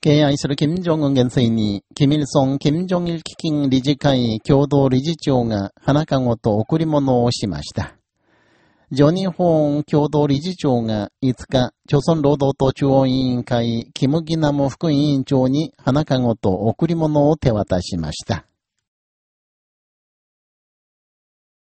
敬愛する金正恩元帥に、キミルソン・金正日基金理事会共同理事長が花籠と贈り物をしました。ジョニー・ホーン共同理事長が5日、朝鮮労働党中央委員会、キム・ギナム副委員長に花籠と贈り物を手渡しました。